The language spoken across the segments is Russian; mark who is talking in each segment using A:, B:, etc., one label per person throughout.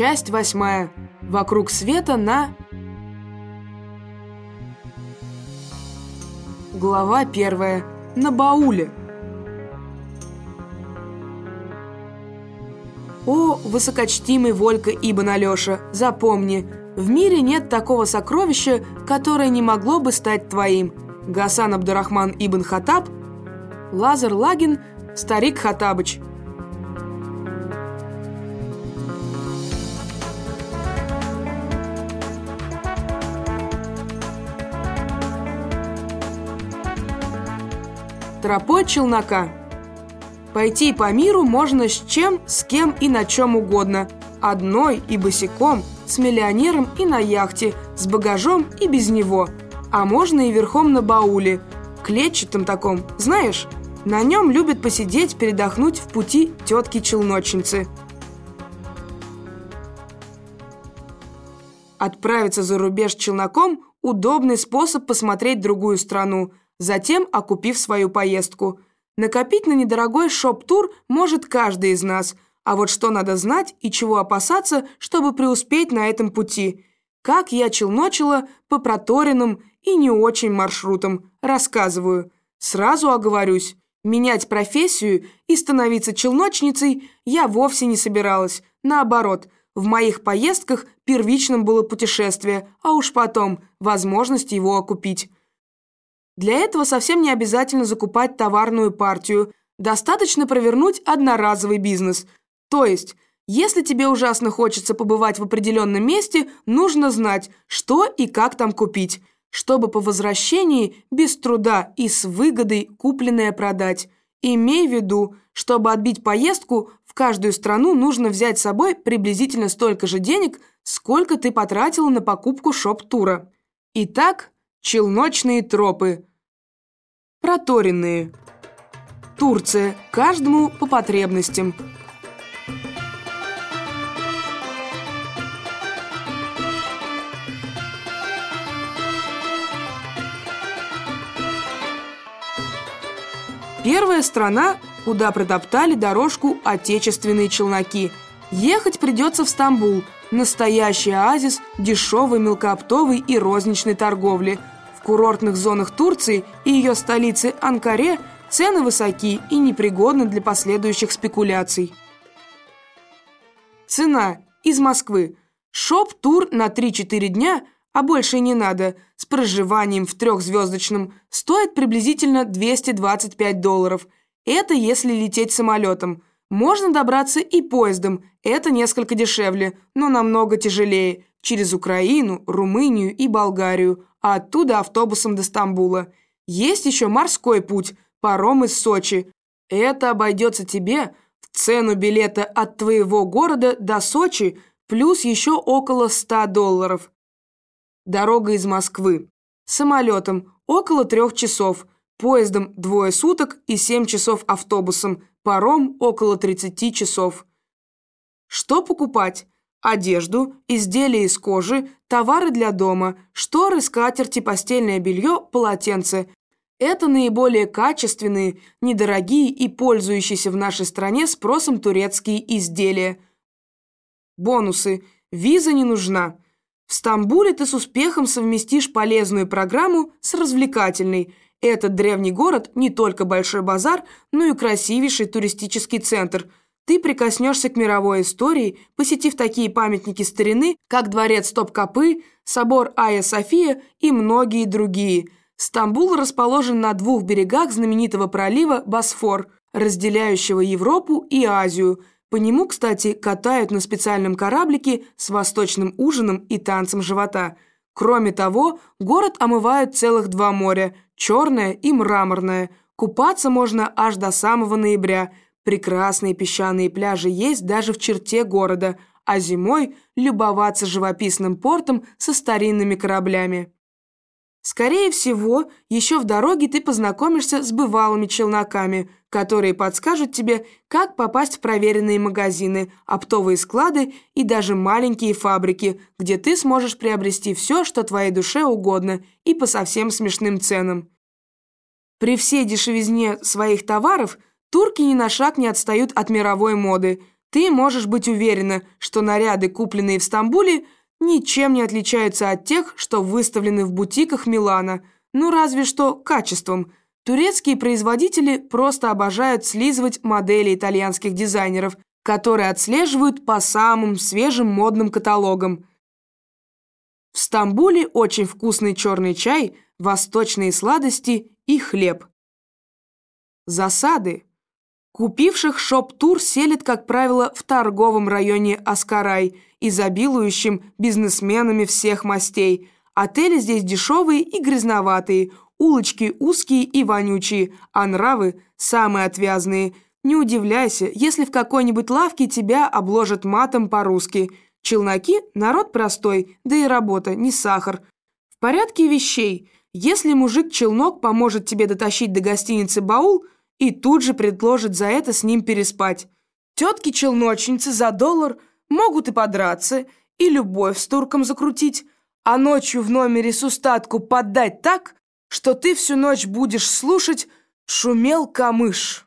A: Часть восьмая. Вокруг света на... Глава первая. На бауле. О, высокочтимый Волька Ибн Алеша, запомни, в мире нет такого сокровища, которое не могло бы стать твоим. Гасан Абдурахман Ибн Хатаб, Лазар Лагин, Старик Хатабыч – Тропой челнока. Пойти по миру можно с чем, с кем и на чем угодно. Одной и босиком, с миллионером и на яхте, с багажом и без него. А можно и верхом на бауле, клетчатом таком, знаешь? На нем любят посидеть, передохнуть в пути тетки-челночницы. Отправиться за рубеж челноком – удобный способ посмотреть другую страну – затем окупив свою поездку. Накопить на недорогой шоп-тур может каждый из нас, а вот что надо знать и чего опасаться, чтобы преуспеть на этом пути. Как я челночила по проторенным и не очень маршрутам, рассказываю. Сразу оговорюсь, менять профессию и становиться челночницей я вовсе не собиралась. Наоборот, в моих поездках первичным было путешествие, а уж потом возможность его окупить. Для этого совсем не обязательно закупать товарную партию, достаточно провернуть одноразовый бизнес. То есть, если тебе ужасно хочется побывать в определенном месте, нужно знать, что и как там купить, чтобы по возвращении без труда и с выгодой купленное продать. Имей в виду, чтобы отбить поездку, в каждую страну нужно взять с собой приблизительно столько же денег, сколько ты потратила на покупку шоп-тура. Итак, челночные тропы – Проторенные. Турция. Каждому по потребностям. Первая страна, куда протоптали дорожку отечественные челноки. Ехать придется в Стамбул, настоящий оазис дешевой мелкооптовой и розничной торговли – в курортных зонах Турции и ее столицы Анкаре цены высоки и непригодны для последующих спекуляций. Цена из Москвы. Шоп-тур на 3-4 дня, а больше не надо, с проживанием в трехзвездочном, стоит приблизительно 225 долларов. Это если лететь самолетом. Можно добраться и поездом, это несколько дешевле, но намного тяжелее, через Украину, Румынию и Болгарию – а оттуда автобусом до Стамбула. Есть еще морской путь, паром из Сочи. Это обойдется тебе в цену билета от твоего города до Сочи плюс еще около 100 долларов. Дорога из Москвы. Самолетом около трех часов, поездом двое суток и 7 часов автобусом, паром около 30 часов. Что покупать? Одежду, изделия из кожи, товары для дома, шторы, скатерти, постельное белье, полотенце. Это наиболее качественные, недорогие и пользующиеся в нашей стране спросом турецкие изделия. Бонусы. Виза не нужна. В Стамбуле ты с успехом совместишь полезную программу с развлекательной. Этот древний город не только большой базар, но и красивейший туристический центр – ты прикоснешься к мировой истории, посетив такие памятники старины, как дворец Топкапы, собор Айя София и многие другие. Стамбул расположен на двух берегах знаменитого пролива Босфор, разделяющего Европу и Азию. По нему, кстати, катают на специальном кораблике с восточным ужином и танцем живота. Кроме того, город омывают целых два моря – черное и мраморное. Купаться можно аж до самого ноября – Прекрасные песчаные пляжи есть даже в черте города, а зимой любоваться живописным портом со старинными кораблями. Скорее всего, еще в дороге ты познакомишься с бывалыми челноками, которые подскажут тебе, как попасть в проверенные магазины, оптовые склады и даже маленькие фабрики, где ты сможешь приобрести все, что твоей душе угодно, и по совсем смешным ценам. При всей дешевизне своих товаров – Турки ни на шаг не отстают от мировой моды. ты можешь быть уверена, что наряды, купленные в Стамбуле, ничем не отличаются от тех, что выставлены в бутиках Милана, ну разве что качеством. Турецкие производители просто обожают слизывать модели итальянских дизайнеров, которые отслеживают по самым свежим модным каталогам. В Стамбуле очень вкусный черный чай, восточные сладости и хлеб. Засады. Купивших шоп-тур селят, как правило, в торговом районе Аскарай, изобилующим бизнесменами всех мастей. Отели здесь дешевые и грязноватые, улочки узкие и вонючие, а нравы самые отвязные. Не удивляйся, если в какой-нибудь лавке тебя обложат матом по-русски. Челноки – народ простой, да и работа, не сахар. В порядке вещей. Если мужик-челнок поможет тебе дотащить до гостиницы баул – и тут же предложит за это с ним переспать. Тетки-челночницы за доллар могут и подраться, и любовь с турком закрутить, а ночью в номере с устатку поддать так, что ты всю ночь будешь слушать «Шумел камыш».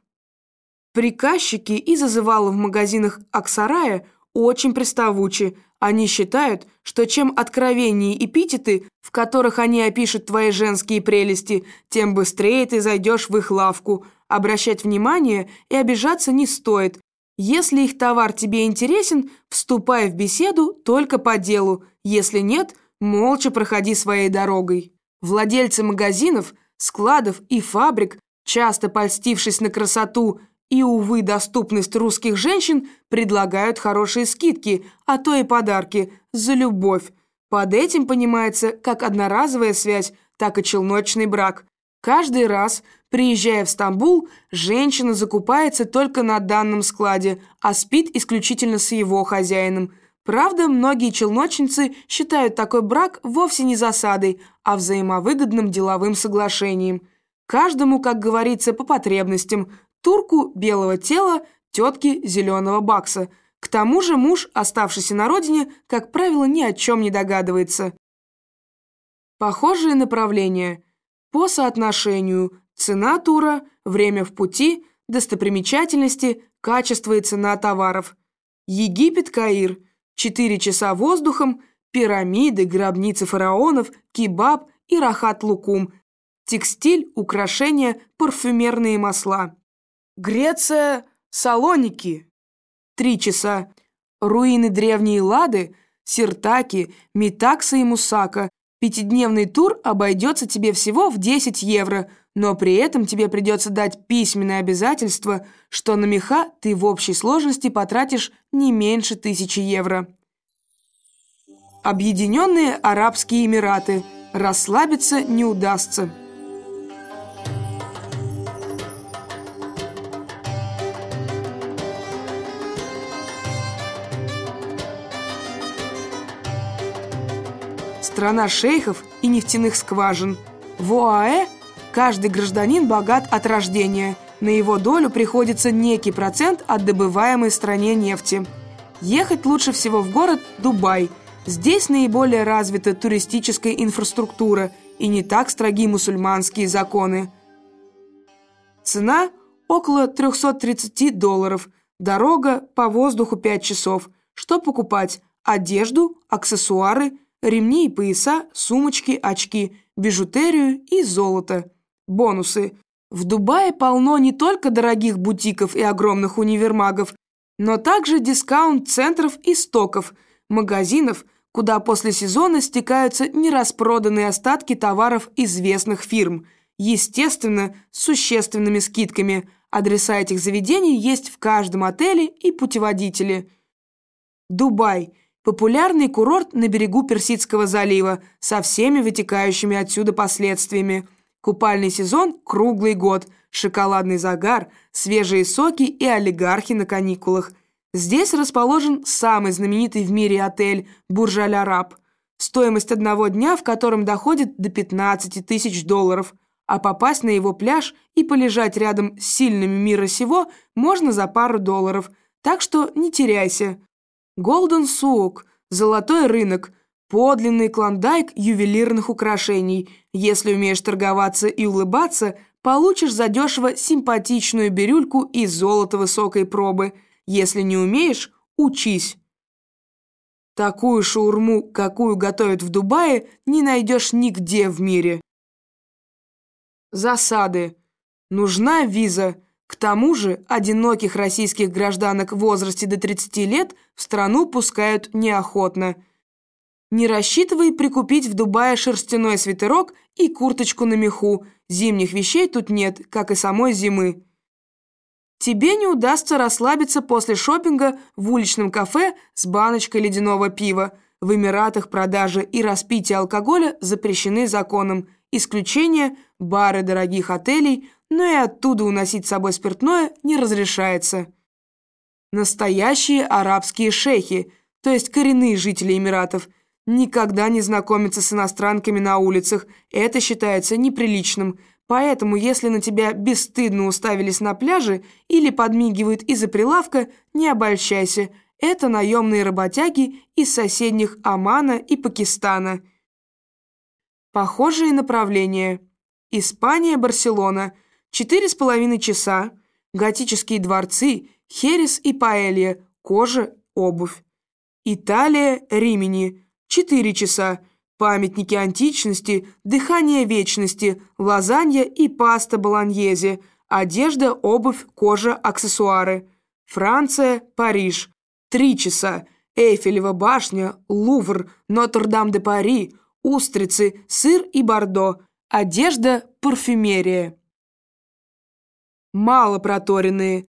A: Приказчики и зазывалы в магазинах Аксарая очень приставучи. Они считают, что чем откровеннее эпитеты, в которых они опишут твои женские прелести, тем быстрее ты зайдешь в их лавку – Обращать внимание и обижаться не стоит. Если их товар тебе интересен, вступай в беседу только по делу. Если нет, молча проходи своей дорогой. Владельцы магазинов, складов и фабрик, часто польстившись на красоту и, увы, доступность русских женщин, предлагают хорошие скидки, а то и подарки за любовь. Под этим понимается как одноразовая связь, так и челночный брак. Каждый раз, приезжая в Стамбул, женщина закупается только на данном складе, а спит исключительно с его хозяином. Правда, многие челночницы считают такой брак вовсе не засадой, а взаимовыгодным деловым соглашением. Каждому, как говорится, по потребностям. Турку белого тела, тетке зеленого бакса. К тому же муж, оставшийся на родине, как правило, ни о чем не догадывается. Похожие направления – по соотношению цена тура, время в пути, достопримечательности, качество и цена товаров. Египет-Каир, 4 часа воздухом, пирамиды, гробницы фараонов, кебаб и рахат-лукум, текстиль, украшения, парфюмерные масла. Греция, Салоники, 3 часа, руины древней Лады, Сиртаки, Митакса и Мусака, Пятидневный тур обойдется тебе всего в 10 евро, но при этом тебе придется дать письменное обязательство, что на меха ты в общей сложности потратишь не меньше тысячи евро. Объединенные Арабские Эмираты. Расслабиться не удастся. Страна шейхов и нефтяных скважин. В ОАЭ каждый гражданин богат от рождения. На его долю приходится некий процент от добываемой стране нефти. Ехать лучше всего в город Дубай. Здесь наиболее развита туристическая инфраструктура и не так строги мусульманские законы. Цена – около 330 долларов. Дорога по воздуху 5 часов. Что покупать? Одежду, аксессуары – ремни и пояса, сумочки, очки, бижутерию и золото. Бонусы. В Дубае полно не только дорогих бутиков и огромных универмагов, но также дискаунт-центров и стоков, магазинов, куда после сезона стекаются нераспроданные остатки товаров известных фирм. Естественно, с существенными скидками. Адреса этих заведений есть в каждом отеле и путеводителе. Дубай – Популярный курорт на берегу Персидского залива со всеми вытекающими отсюда последствиями. Купальный сезон круглый год, шоколадный загар, свежие соки и олигархи на каникулах. Здесь расположен самый знаменитый в мире отель «Бурж-Аль-Араб». Стоимость одного дня, в котором доходит до 15 тысяч долларов. А попасть на его пляж и полежать рядом с сильными мира сего можно за пару долларов. Так что не теряйся. Голден Суок, золотой рынок, подлинный клондайк ювелирных украшений. Если умеешь торговаться и улыбаться, получишь задешево симпатичную бирюльку из золота высокой пробы. Если не умеешь, учись. Такую шаурму, какую готовят в Дубае, не найдешь нигде в мире. Засады. Нужна виза. К тому же одиноких российских гражданок в возрасте до 30 лет в страну пускают неохотно. Не рассчитывай прикупить в Дубае шерстяной свитерок и курточку на меху. Зимних вещей тут нет, как и самой зимы. Тебе не удастся расслабиться после шопинга в уличном кафе с баночкой ледяного пива. В Эмиратах продажа и распитие алкоголя запрещены законом. Исключение – бары дорогих отелей, но и оттуда уносить с собой спиртное не разрешается. Настоящие арабские шейхи, то есть коренные жители Эмиратов, никогда не знакомятся с иностранками на улицах. Это считается неприличным – Поэтому, если на тебя бесстыдно уставились на пляже или подмигивают из-за прилавка, не обольщайся. Это наемные работяги из соседних Омана и Пакистана. Похожие направления. Испания, Барселона. Четыре с половиной часа. Готические дворцы, херес и паэлья, кожа, обувь. Италия, Римени. Четыре часа памятники античности, дыхание вечности, лазанья и паста болоньезе, одежда, обувь, кожа, аксессуары. Франция, Париж. Три часа. Эйфелева башня, Лувр, Нотр-Дам-де-Пари, устрицы, сыр и бордо. Одежда, парфюмерия. Мало проторенные.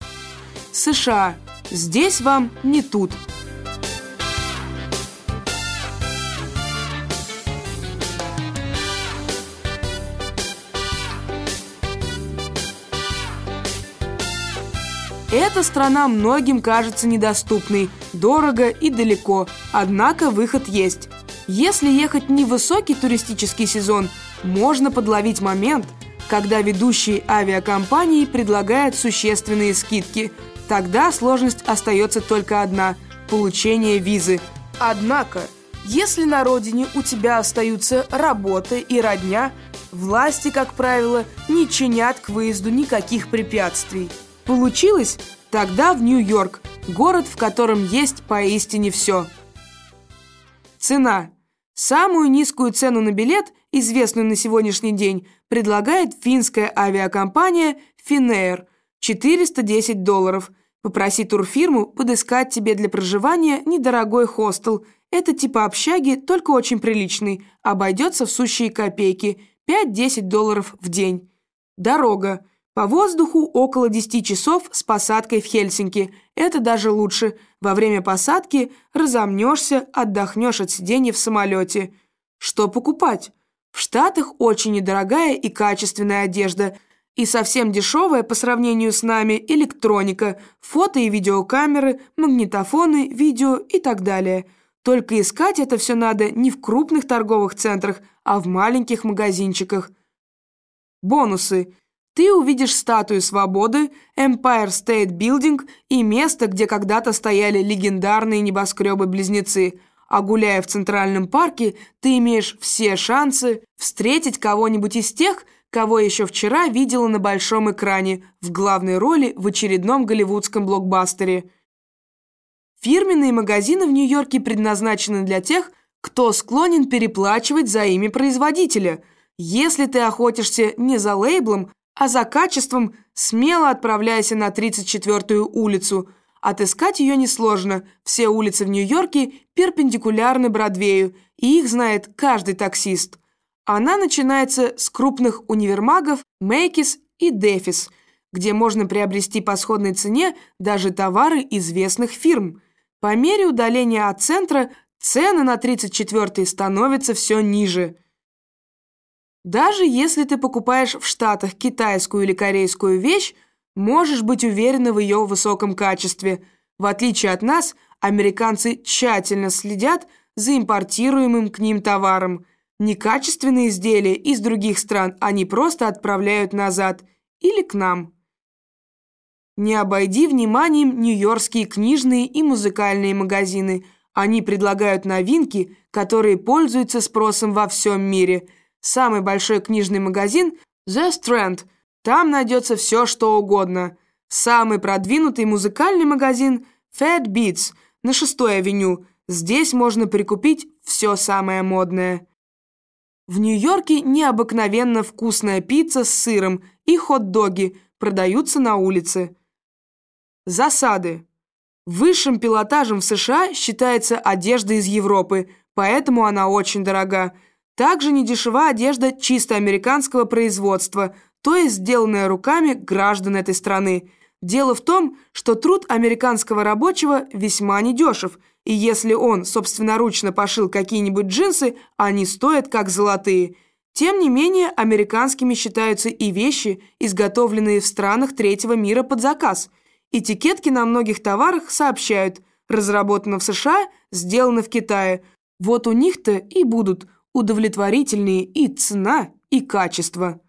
A: США. Здесь вам не тут. Эта страна многим кажется недоступной, дорого и далеко, однако выход есть. Если ехать не в высокий туристический сезон, можно подловить момент, когда ведущие авиакомпании предлагают существенные скидки. Тогда сложность остается только одна – получение визы. Однако, если на родине у тебя остаются работа и родня, власти, как правило, не чинят к выезду никаких препятствий. Получилось? Тогда в Нью-Йорк, город, в котором есть поистине все. Цена. Самую низкую цену на билет, известную на сегодняшний день, предлагает финская авиакомпания Finnair – 410 долларов. Попроси турфирму подыскать тебе для проживания недорогой хостел. Это типа общаги, только очень приличный. Обойдется в сущие копейки – 5-10 долларов в день. Дорога. По воздуху около 10 часов с посадкой в Хельсинки. Это даже лучше. Во время посадки разомнешься, отдохнешь от сидения в самолете. Что покупать? В Штатах очень недорогая и качественная одежда. И совсем дешевая по сравнению с нами электроника, фото и видеокамеры, магнитофоны, видео и так далее. Только искать это все надо не в крупных торговых центрах, а в маленьких магазинчиках. Бонусы – ты увидишь статую свободы, Empire State Building и место, где когда-то стояли легендарные небоскребы-близнецы. А гуляя в Центральном парке, ты имеешь все шансы встретить кого-нибудь из тех, кого еще вчера видела на большом экране в главной роли в очередном голливудском блокбастере. Фирменные магазины в Нью-Йорке предназначены для тех, кто склонен переплачивать за имя производителя. Если ты охотишься не за лейблом, а за качеством смело отправляйся на 34-ю улицу. Отыскать ее несложно. Все улицы в Нью-Йорке перпендикулярны Бродвею, и их знает каждый таксист. Она начинается с крупных универмагов Мейкис и Дефис, где можно приобрести по сходной цене даже товары известных фирм. По мере удаления от центра цены на 34-й становятся все ниже – даже если ты покупаешь в Штатах китайскую или корейскую вещь, можешь быть уверена в ее высоком качестве. В отличие от нас, американцы тщательно следят за импортируемым к ним товаром. Некачественные изделия из других стран они просто отправляют назад или к нам. Не обойди вниманием нью-йоркские книжные и музыкальные магазины. Они предлагают новинки, которые пользуются спросом во всем мире – Самый большой книжный магазин – The Strand. Там найдется все, что угодно. Самый продвинутый музыкальный магазин Fat Beats на 6-й авеню. Здесь можно прикупить все самое модное. В Нью-Йорке необыкновенно вкусная пицца с сыром и хот-доги продаются на улице. Засады. Высшим пилотажем в США считается одежда из Европы, поэтому она очень дорога. Также недешева одежда чисто американского производства, то есть сделанная руками граждан этой страны. Дело в том, что труд американского рабочего весьма недешев, и если он собственноручно пошил какие-нибудь джинсы, они стоят как золотые. Тем не менее, американскими считаются и вещи, изготовленные в странах третьего мира под заказ. Этикетки на многих товарах сообщают «разработано в США, сделано в Китае». Вот у них-то и будут удовлетворительные и цена, и качество.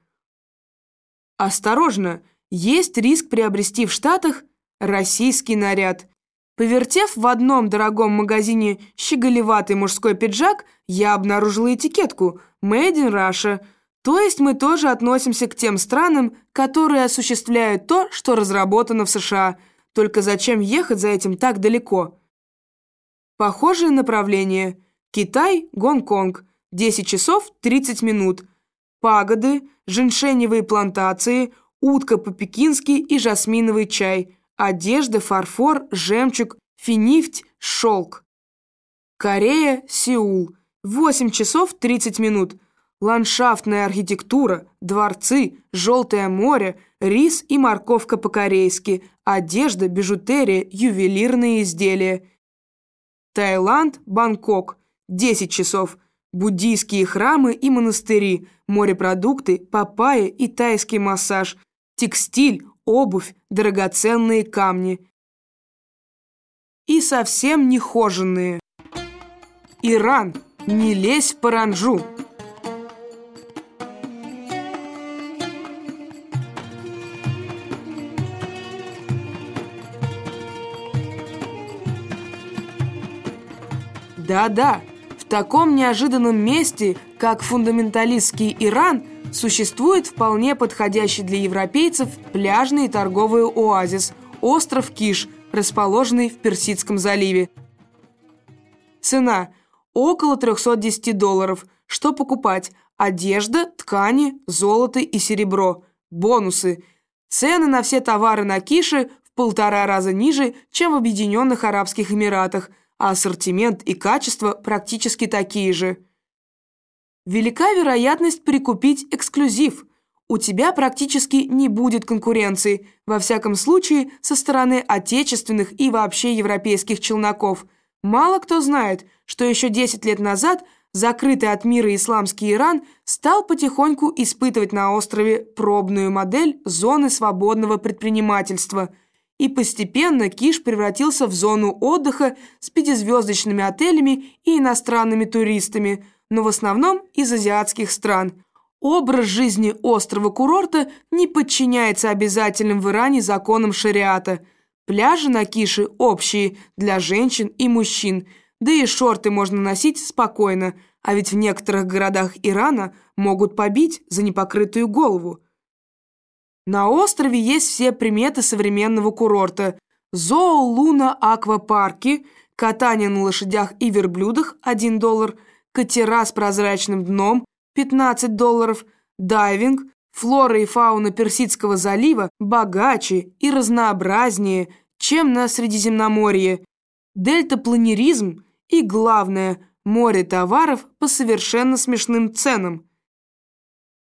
A: Осторожно! есть риск приобрести в Штатах российский наряд. Повертев в одном дорогом магазине щеголеватый мужской пиджак, я обнаружила этикетку «Made in Russia», то есть мы тоже относимся к тем странам, которые осуществляют то, что разработано в США. Только зачем ехать за этим так далеко? Похожее направление. Китай, Гонконг. 10 часов 30 минут. Пагоды, женьшеневые плантации – утка по-пекински и жасминовый чай, одежда, фарфор, жемчуг, финифть, шелк. Корея, Сеул. 8 часов 30 минут. Ландшафтная архитектура, дворцы, желтое море, рис и морковка по-корейски, одежда, бижутерия, ювелирные изделия. Таиланд, Бангкок. 10 часов. Буддийские храмы и монастыри, морепродукты, папайя и тайский массаж – текстиль, обувь, драгоценные камни. И совсем нехоженные. Иран, не лезь в паранжу. Да-да, таком неожиданном месте, как фундаменталистский Иран – Существует вполне подходящий для европейцев пляжный торговый оазис – остров Киш, расположенный в Персидском заливе. Цена – около 310 долларов. Что покупать? Одежда, ткани, золото и серебро. Бонусы. Цены на все товары на Кише в полтора раза ниже, чем в Объединенных Арабских Эмиратах, а ассортимент и качество практически такие же. Велика вероятность прикупить эксклюзив. У тебя практически не будет конкуренции, во всяком случае, со стороны отечественных и вообще европейских челноков. Мало кто знает, что еще 10 лет назад закрытый от мира исламский Иран стал потихоньку испытывать на острове пробную модель зоны свободного предпринимательства. И постепенно Киш превратился в зону отдыха с пятизвездочными отелями и иностранными туристами – но в основном из азиатских стран. Образ жизни острова-курорта не подчиняется обязательным в Иране законам шариата. Пляжи на Кише общие для женщин и мужчин, да и шорты можно носить спокойно, а ведь в некоторых городах Ирана могут побить за непокрытую голову. На острове есть все приметы современного курорта. Зоолуна-аквапарки, катание на лошадях и верблюдах – 1 доллар – катера с прозрачным дном – 15 долларов, дайвинг, флора и фауна Персидского залива богаче и разнообразнее, чем на Средиземноморье, дельтапланеризм и, главное, море товаров по совершенно смешным ценам.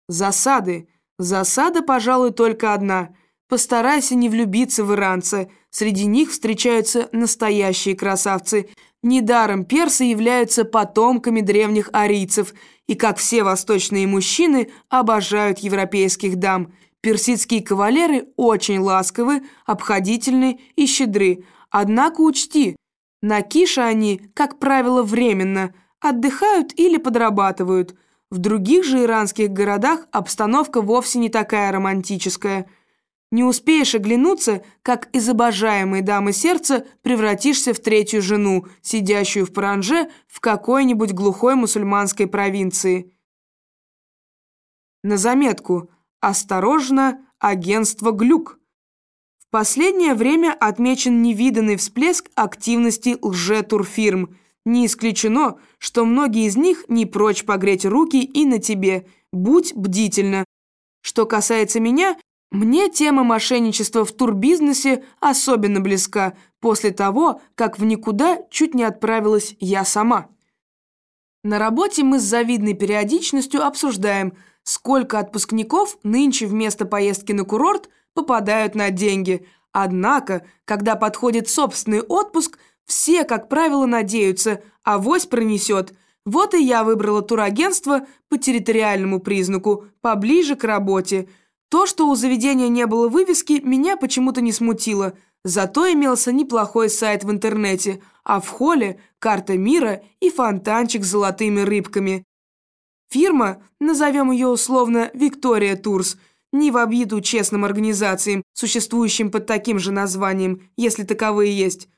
A: Засады. Засада, пожалуй, только одна. Постарайся не влюбиться в иранца. Среди них встречаются настоящие красавцы – Недаром персы являются потомками древних арийцев и, как все восточные мужчины, обожают европейских дам. Персидские кавалеры очень ласковы, обходительны и щедры. Однако учти, на Кише они, как правило, временно, отдыхают или подрабатывают. В других же иранских городах обстановка вовсе не такая романтическая – не успеешь оглянуться, как из обожаемой дамы сердца превратишься в третью жену, сидящую в паранже в какой-нибудь глухой мусульманской провинции. На заметку. Осторожно, агентство «Глюк». В последнее время отмечен невиданный всплеск активности лже-турфирм. Не исключено, что многие из них не прочь погреть руки и на тебе. Будь бдительна. Что касается меня, мне тема мошенничества в турбизнесе особенно близка после того, как в никуда чуть не отправилась я сама. На работе мы с завидной периодичностью обсуждаем, сколько отпускников нынче вместо поездки на курорт попадают на деньги. Однако, когда подходит собственный отпуск, все, как правило, надеются, авось пронесет. Вот и я выбрала турагентство по территориальному признаку, поближе к работе. То, что у заведения не было вывески, меня почему-то не смутило. Зато имелся неплохой сайт в интернете – а в холле карта мира и фонтанчик с золотыми рыбками. Фирма, назовем ее условно «Виктория Турс», не в обиду честным организациям, существующим под таким же названием, если таковые есть,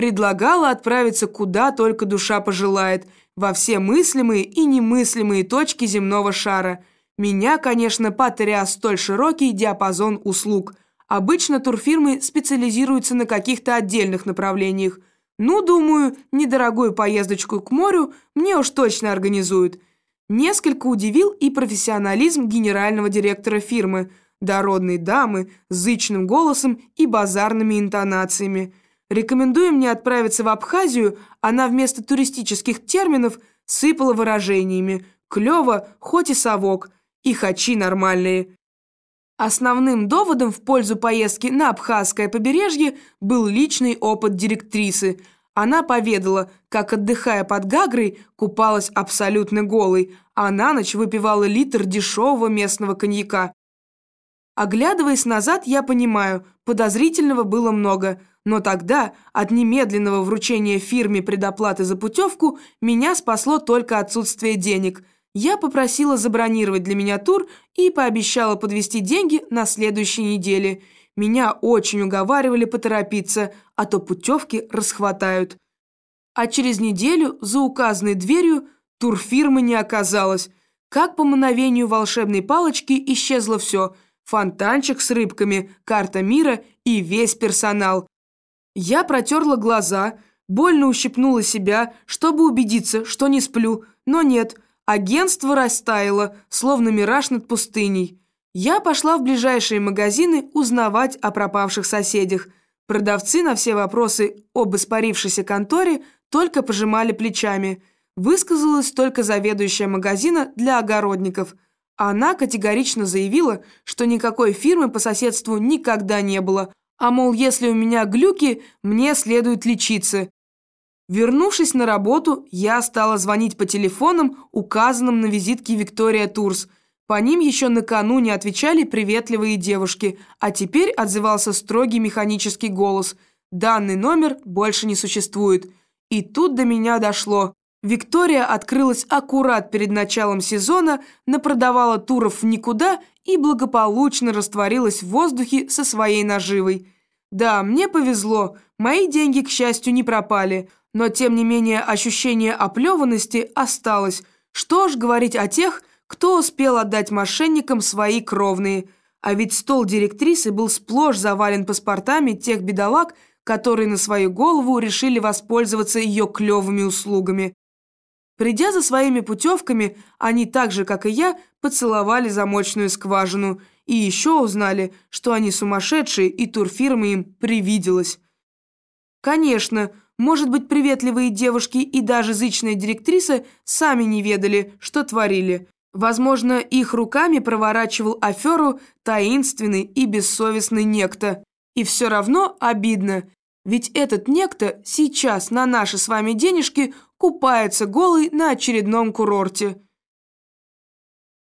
A: предлагала отправиться куда только душа пожелает, во все мыслимые и немыслимые точки земного шара. Меня, конечно, потряс столь широкий диапазон услуг. Обычно турфирмы специализируются на каких-то отдельных направлениях – ну, думаю, недорогую поездочку к морю мне уж точно организуют. Несколько удивил и профессионализм генерального директора фирмы, дородной дамы с зычным голосом и базарными интонациями. Рекомендуя мне отправиться в Абхазию, она вместо туристических терминов сыпала выражениями «клёво, хоть и совок» и «хачи нормальные». Основным доводом в пользу поездки на Абхазское побережье был личный опыт директрисы. Она поведала, как, отдыхая под Гагрой, купалась абсолютно голой, а на ночь выпивала литр дешевого местного коньяка. Оглядываясь назад, я понимаю, подозрительного было много, но тогда от немедленного вручения фирме предоплаты за путевку меня спасло только отсутствие денег – я попросила забронировать для меня тур и пообещала подвести деньги на следующей неделе. Меня очень уговаривали поторопиться, а то путевки расхватают. А через неделю за указанной дверью турфирмы не оказалось. Как по мановению волшебной палочки исчезло все – фонтанчик с рыбками, карта мира и весь персонал. Я протерла глаза, больно ущипнула себя, чтобы убедиться, что не сплю, но нет – Агентство растаяло, словно мираж над пустыней. Я пошла в ближайшие магазины узнавать о пропавших соседях. Продавцы на все вопросы об испарившейся конторе только пожимали плечами. Высказалась только заведующая магазина для огородников. Она категорично заявила, что никакой фирмы по соседству никогда не было, а мол, если у меня глюки, мне следует лечиться. Вернувшись на работу, я стала звонить по телефонам, указанным на визитке Виктория Турс. По ним еще накануне отвечали приветливые девушки, а теперь отзывался строгий механический голос. Данный номер больше не существует. И тут до меня дошло. Виктория открылась аккурат перед началом сезона, напродавала туров в никуда и благополучно растворилась в воздухе со своей наживой. Да, мне повезло, мои деньги, к счастью, не пропали – но тем не менее ощущение оплеванности осталось. Что ж говорить о тех, кто успел отдать мошенникам свои кровные. А ведь стол директрисы был сплошь завален паспортами тех бедолаг, которые на свою голову решили воспользоваться ее клевыми услугами. Придя за своими путевками, они так же, как и я, поцеловали замочную скважину и еще узнали, что они сумасшедшие и турфирма им привиделась. Конечно, может быть, приветливые девушки и даже зычная директриса сами не ведали, что творили. Возможно, их руками проворачивал аферу таинственный и бессовестный некто. И все равно обидно, ведь этот некто сейчас на наши с вами денежки купается голый на очередном курорте.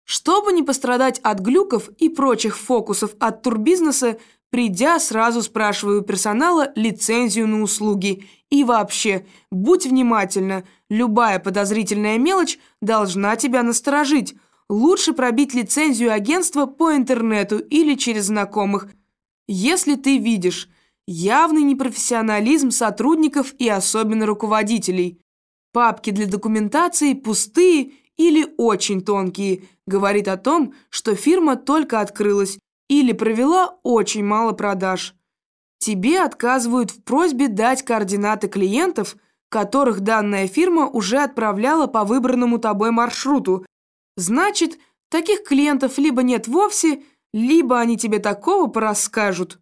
A: Чтобы не пострадать от глюков и прочих фокусов от турбизнеса, Придя, сразу спрашиваю персонала лицензию на услуги. И вообще, будь внимательна, любая подозрительная мелочь должна тебя насторожить. Лучше пробить лицензию агентства по интернету или через знакомых. Если ты видишь явный непрофессионализм сотрудников и особенно руководителей. Папки для документации пустые или очень тонкие, говорит о том, что фирма только открылась или провела очень мало продаж. тебе отказывают в просьбе дать координаты клиентов, которых данная фирма уже отправляла по выбранному тобой маршруту. Значит, таких клиентов либо нет вовсе, либо они тебе такого порасскажут,